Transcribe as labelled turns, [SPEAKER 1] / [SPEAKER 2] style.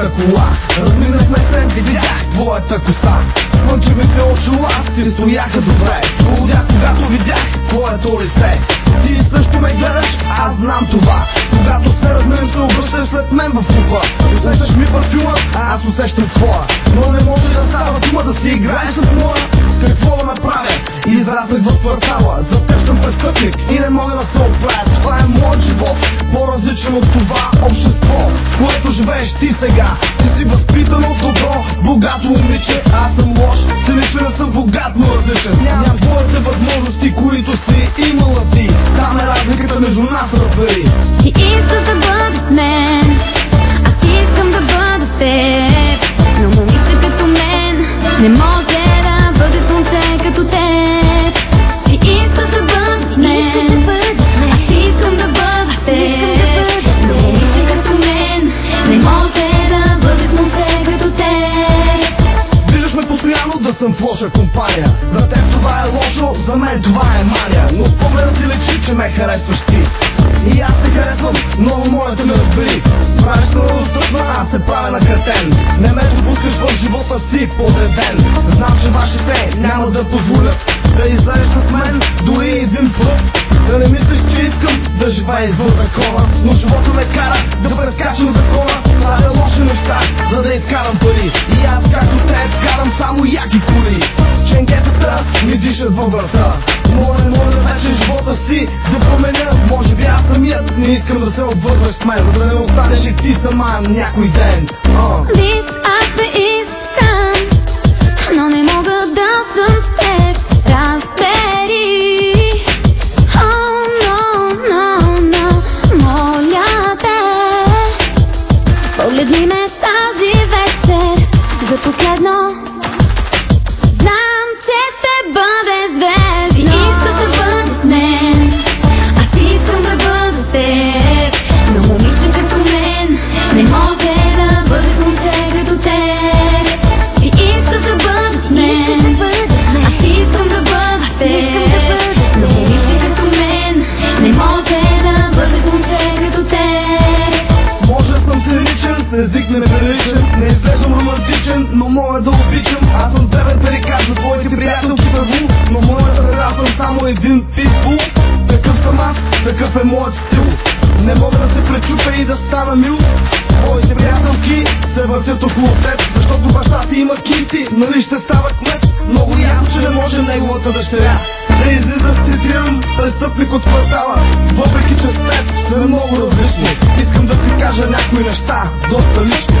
[SPEAKER 1] твоята кола. Разминахме се, видях твоята коса. Слънчевите очила си стояха добре. Полудях, когато видях твоето лице. Ти също ме гледаш, аз знам това. Когато се разминем се обръщаш след мен в купа. Усещаш ми парфюма, а аз усещам своя. Но не може да става дума да си играеш с моя. Какво да направя? Израснах в квартала За престъпник и не мога да се оправя. Това е моят живот, по-различен от това общество което живееш ти сега. Ти си възпитано, добро, богато момиче. Аз съм лош, не съм богат, но различен. Нямам твоите възможности, които си имала ти. Там е разликата между нас, разбери.
[SPEAKER 2] Ти искаш да бъдеш мен Аз искам да бъда теб Но момиче като мен Не може
[SPEAKER 1] харесваш ти. И аз те харесвам, но моля да ме разбери. Правиш се достъпна, аз се правя на кретен Не ме допускаш в живота си подреден. Знам, че вашите няма да позволят Да излезеш с мен дори един път Да не мислиш, че искам да живея извън закона Но живота ме кара да прескачам закона. Правя лоши неща, за да изкарам пари. И аз както те карам само яки коли. Ченгетата ми дишат във врата. Моля, моля вече живота си да променя. Може би аз самият не искам да се обвързваш с мен да не останеш и ти сама някой ден. Uh.
[SPEAKER 2] Виж,
[SPEAKER 1] въртят около теб Защото баща ти има кинти, нали ще става кмет. Много ясно, че не може неговата дъщеря Да излиза цитирам престъпник от квартала. Въпреки че с теб сме много различни. Искам да ти кажа някои неща, доста лични